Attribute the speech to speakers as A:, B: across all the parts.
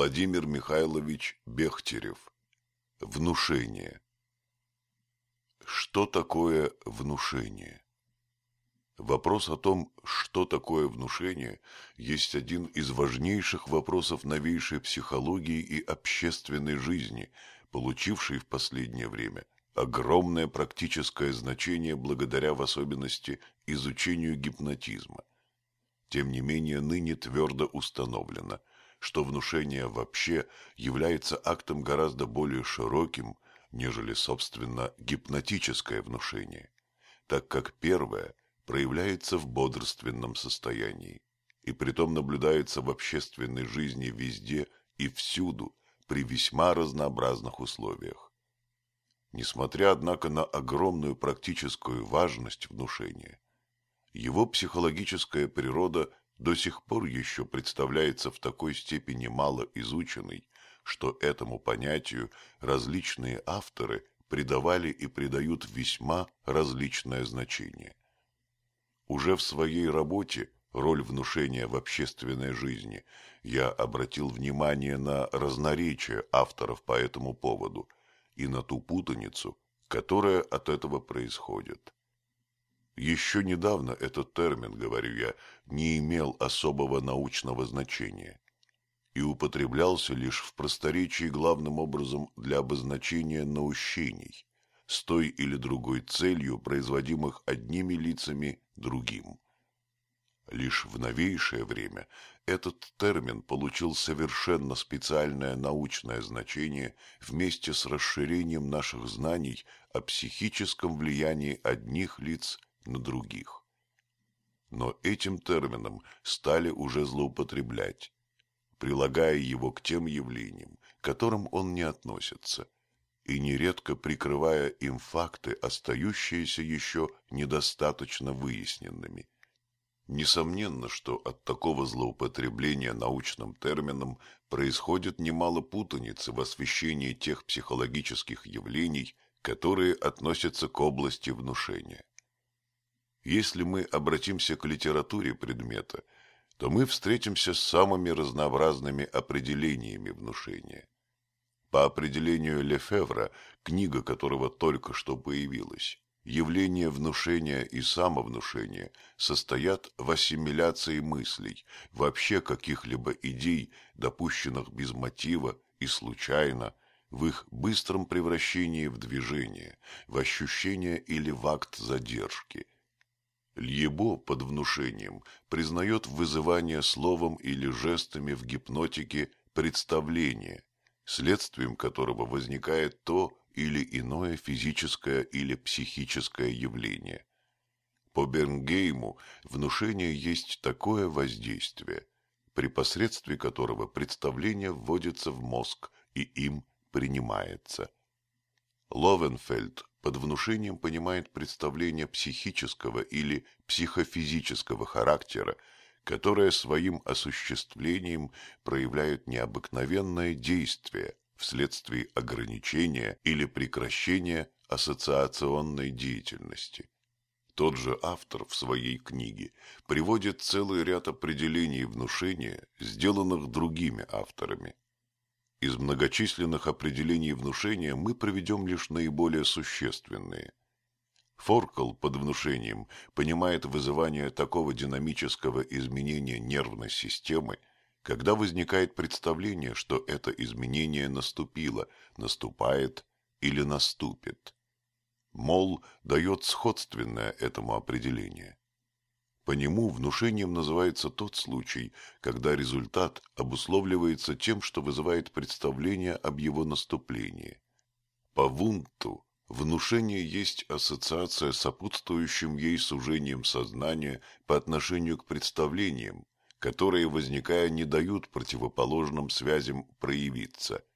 A: Владимир Михайлович Бехтерев. Внушение. Что такое внушение? Вопрос о том, что такое внушение, есть один из важнейших вопросов новейшей психологии и общественной жизни, получивший в последнее время огромное практическое значение благодаря в особенности изучению гипнотизма. Тем не менее, ныне твердо установлено, что внушение вообще является актом гораздо более широким, нежели, собственно, гипнотическое внушение, так как первое проявляется в бодрственном состоянии и притом наблюдается в общественной жизни везде и всюду при весьма разнообразных условиях. Несмотря, однако, на огромную практическую важность внушения, его психологическая природа до сих пор еще представляется в такой степени мало изученной, что этому понятию различные авторы придавали и придают весьма различное значение. Уже в своей работе «Роль внушения в общественной жизни» я обратил внимание на разноречие авторов по этому поводу и на ту путаницу, которая от этого происходит. Еще недавно этот термин, говорю я, не имел особого научного значения и употреблялся лишь в просторечии главным образом для обозначения наущений с той или другой целью, производимых одними лицами другим. Лишь в новейшее время этот термин получил совершенно специальное научное значение вместе с расширением наших знаний о психическом влиянии одних лиц на других. Но этим термином стали уже злоупотреблять, прилагая его к тем явлениям, к которым он не относится, и нередко прикрывая им факты, остающиеся еще недостаточно выясненными. Несомненно, что от такого злоупотребления научным термином происходит немало путаницы в освещении тех психологических явлений, которые относятся к области внушения. Если мы обратимся к литературе предмета, то мы встретимся с самыми разнообразными определениями внушения. По определению Лефевра, книга которого только что появилась, явления внушения и самовнушения состоят в ассимиляции мыслей, вообще каких-либо идей, допущенных без мотива и случайно, в их быстром превращении в движение, в ощущение или в акт задержки – Льебо под внушением признает вызывание словом или жестами в гипнотике представление, следствием которого возникает то или иное физическое или психическое явление. По Бернгейму внушение есть такое воздействие, при посредстве которого представление вводится в мозг и им принимается. Ловенфельд под внушением понимает представление психического или психофизического характера, которое своим осуществлением проявляет необыкновенное действие вследствие ограничения или прекращения ассоциационной деятельности. Тот же автор в своей книге приводит целый ряд определений внушения, сделанных другими авторами. Из многочисленных определений внушения мы проведем лишь наиболее существенные. Форкл под внушением понимает вызывание такого динамического изменения нервной системы, когда возникает представление, что это изменение наступило, наступает или наступит. Мол дает сходственное этому определение. По нему внушением называется тот случай, когда результат обусловливается тем, что вызывает представление об его наступлении. По Вунту внушение есть ассоциация с сопутствующим ей сужением сознания по отношению к представлениям, которые, возникая, не дают противоположным связям проявиться –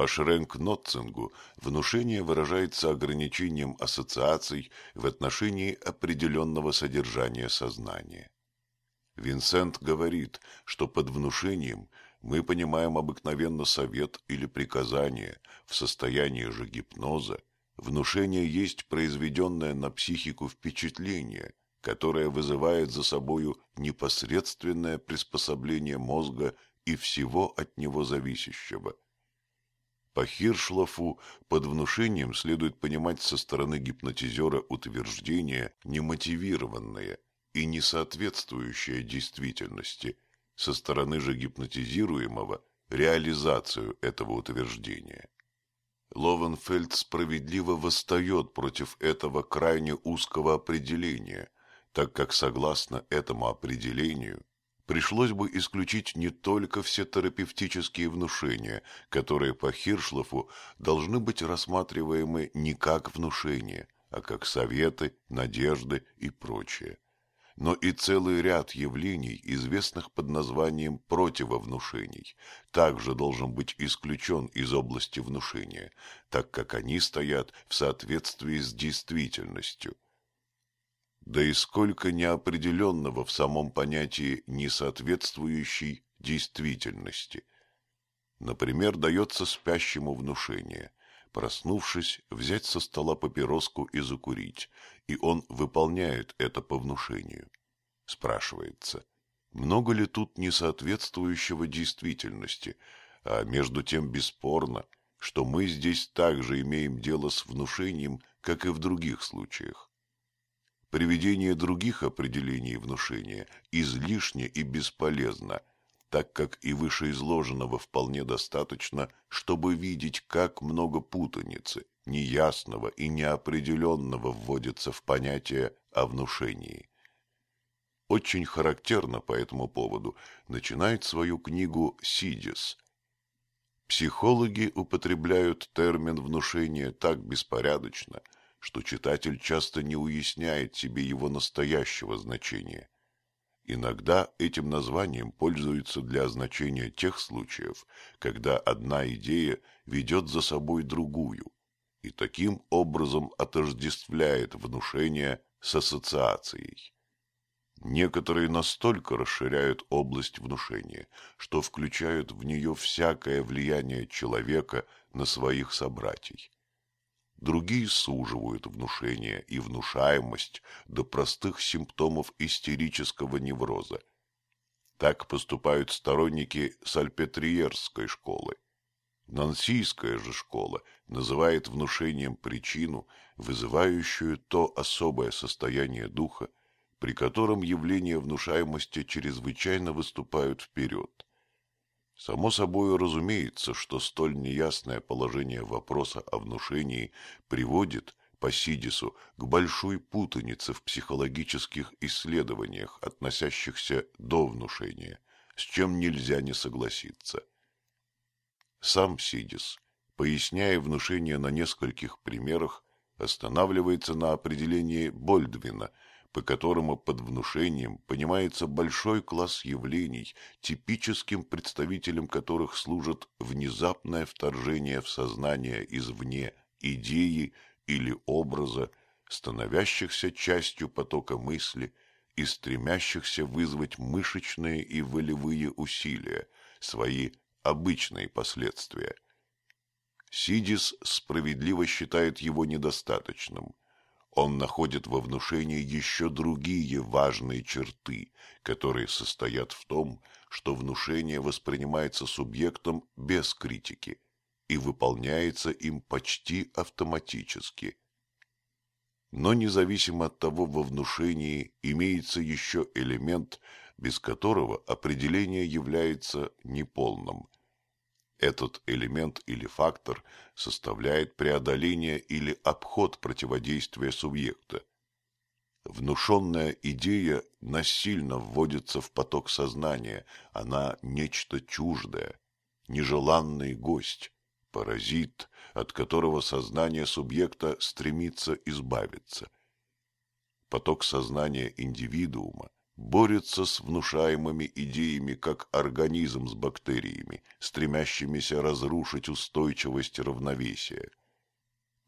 A: по Шренк-Нотцингу внушение выражается ограничением ассоциаций в отношении определенного содержания сознания. Винсент говорит, что под внушением мы понимаем обыкновенно совет или приказание, в состоянии же гипноза внушение есть произведенное на психику впечатление, которое вызывает за собою непосредственное приспособление мозга и всего от него зависящего. По Хиршлофу под внушением следует понимать со стороны гипнотизера утверждение немотивированное и не соответствующее действительности, со стороны же гипнотизируемого реализацию этого утверждения. Ловенфельд справедливо восстает против этого крайне узкого определения, так как согласно этому определению пришлось бы исключить не только все терапевтические внушения, которые по Хиршлофу должны быть рассматриваемы не как внушения, а как советы, надежды и прочее но и целый ряд явлений, известных под названием противовнушений, также должен быть исключен из области внушения, так как они стоят в соответствии с действительностью. Да и сколько неопределенного в самом понятии несоответствующей действительности. Например, дается спящему внушение – проснувшись, взять со стола папироску и закурить, и он выполняет это по внушению. Спрашивается, много ли тут несоответствующего действительности, а между тем бесспорно, что мы здесь также имеем дело с внушением, как и в других случаях. Приведение других определений внушения излишне и бесполезно, так как и вышеизложенного вполне достаточно, чтобы видеть, как много путаницы, неясного и неопределенного вводится в понятие о внушении. Очень характерно по этому поводу начинает свою книгу Сидис. Психологи употребляют термин внушения так беспорядочно, что читатель часто не уясняет себе его настоящего значения – Иногда этим названием пользуются для означения тех случаев, когда одна идея ведет за собой другую и таким образом отождествляет внушение с ассоциацией. Некоторые настолько расширяют область внушения, что включают в нее всякое влияние человека на своих собратьей другие суживают внушение и внушаемость до простых симптомов истерического невроза. Так поступают сторонники сальпетриерской школы. Нансийская же школа называет внушением причину, вызывающую то особое состояние духа, при котором явления внушаемости чрезвычайно выступают вперед. Само собой разумеется, что столь неясное положение вопроса о внушении приводит, по Сидису, к большой путанице в психологических исследованиях, относящихся до внушения, с чем нельзя не согласиться. Сам Сидис, поясняя внушение на нескольких примерах, останавливается на определении Больдвина – по которому под внушением понимается большой класс явлений, типическим представителем которых служит внезапное вторжение в сознание извне идеи или образа, становящихся частью потока мысли и стремящихся вызвать мышечные и волевые усилия, свои обычные последствия. Сидис справедливо считает его недостаточным, он находит во внушении еще другие важные черты, которые состоят в том, что внушение воспринимается субъектом без критики и выполняется им почти автоматически. Но независимо от того, во внушении имеется еще элемент, без которого определение является неполным – этот элемент или фактор составляет преодоление или обход противодействия субъекта. Внушенная идея насильно вводится в поток сознания, она нечто чуждое, нежеланный гость, паразит, от которого сознание субъекта стремится избавиться. Поток сознания индивидуума борется с внушаемыми идеями как организм с бактериями, стремящимися разрушить устойчивость равновесия.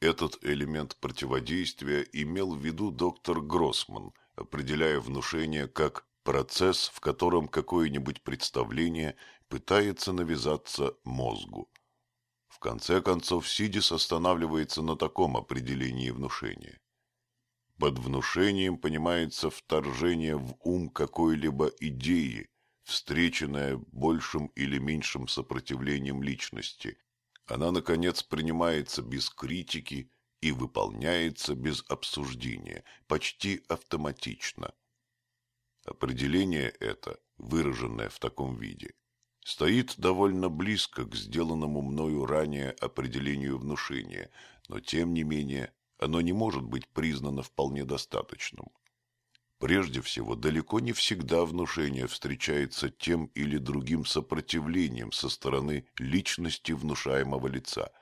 A: Этот элемент противодействия имел в виду доктор Гроссман, определяя внушение как процесс, в котором какое-нибудь представление пытается навязаться мозгу. В конце концов, Сидис останавливается на таком определении внушения. Под внушением понимается вторжение в ум какой-либо идеи, встреченная большим или меньшим сопротивлением личности. Она, наконец, принимается без критики и выполняется без обсуждения, почти автоматично. Определение это, выраженное в таком виде, стоит довольно близко к сделанному мною ранее определению внушения, но тем не менее оно не может быть признано вполне достаточным. Прежде всего, далеко не всегда внушение встречается тем или другим сопротивлением со стороны личности внушаемого лица.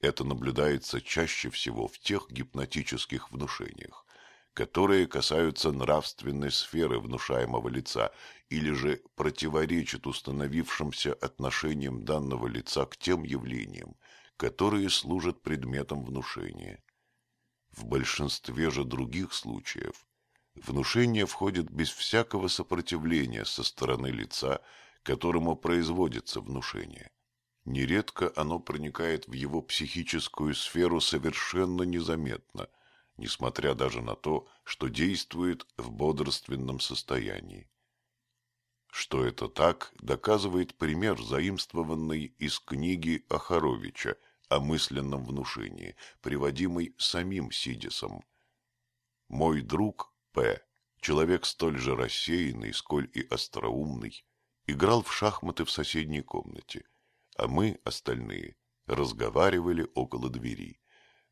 A: Это наблюдается чаще всего в тех гипнотических внушениях, которые касаются нравственной сферы внушаемого лица или же противоречат установившимся отношениям данного лица к тем явлениям, которые служат предметом внушения. В большинстве же других случаев внушение входит без всякого сопротивления со стороны лица, которому производится внушение. Нередко оно проникает в его психическую сферу совершенно незаметно, несмотря даже на то, что действует в бодрственном состоянии. Что это так, доказывает пример, заимствованный из книги Ахаровича о мысленном внушении, приводимый самим Сидисом. Мой друг П., человек столь же рассеянный, сколь и остроумный, играл в шахматы в соседней комнате, а мы, остальные, разговаривали около двери.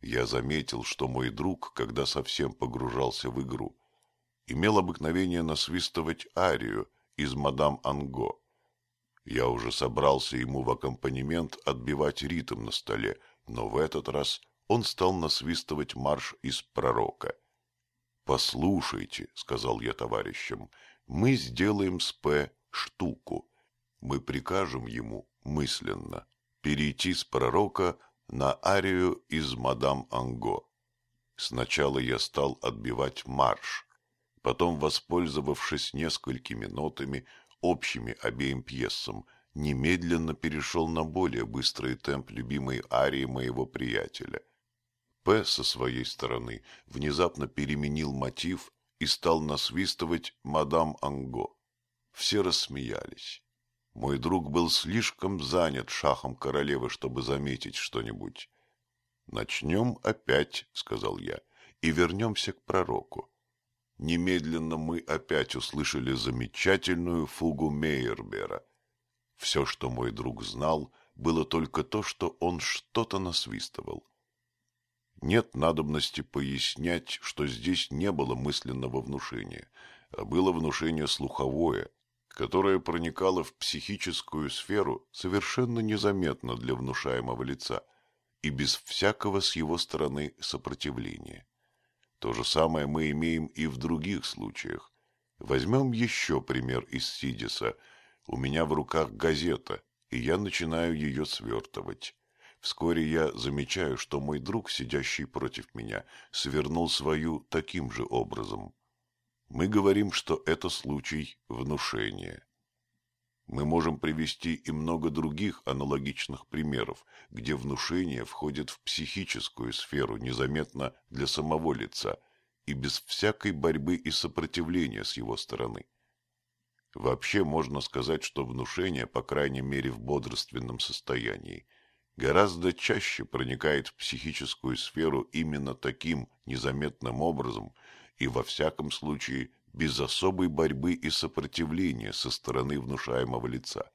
A: Я заметил, что мой друг, когда совсем погружался в игру, имел обыкновение насвистывать арию из «Мадам Анго», я уже собрался ему в аккомпанемент отбивать ритм на столе, но в этот раз он стал насвистывать марш из пророка. «Послушайте», — сказал я товарищам, — «мы сделаем с П штуку. Мы прикажем ему мысленно перейти с пророка на арию из «Мадам Анго». Сначала я стал отбивать марш, потом, воспользовавшись несколькими нотами, общими обеим пьесам, немедленно перешел на более быстрый темп любимой арии моего приятеля. П. со своей стороны внезапно переменил мотив и стал насвистывать «Мадам Анго». Все рассмеялись. Мой друг был слишком занят шахом королевы, чтобы заметить что-нибудь. «Начнем опять», — сказал я, — «и вернемся к пророку немедленно мы опять услышали замечательную фугу Мейербера. Все, что мой друг знал, было только то, что он что-то насвистывал. Нет надобности пояснять, что здесь не было мысленного внушения, а было внушение слуховое, которое проникало в психическую сферу совершенно незаметно для внушаемого лица и без всякого с его стороны сопротивления. То же самое мы имеем и в других случаях. Возьмем еще пример из Сидиса. У меня в руках газета, и я начинаю ее свертывать. Вскоре я замечаю, что мой друг, сидящий против меня, свернул свою таким же образом. Мы говорим, что это случай внушения. Мы можем привести и много других аналогичных примеров, где внушение входит в психическую сферу незаметно для самого лица и без всякой борьбы и сопротивления с его стороны. Вообще можно сказать, что внушение, по крайней мере в бодрственном состоянии, гораздо чаще проникает в психическую сферу именно таким незаметным образом и во всяком случае без особой борьбы и сопротивления со стороны внушаемого лица.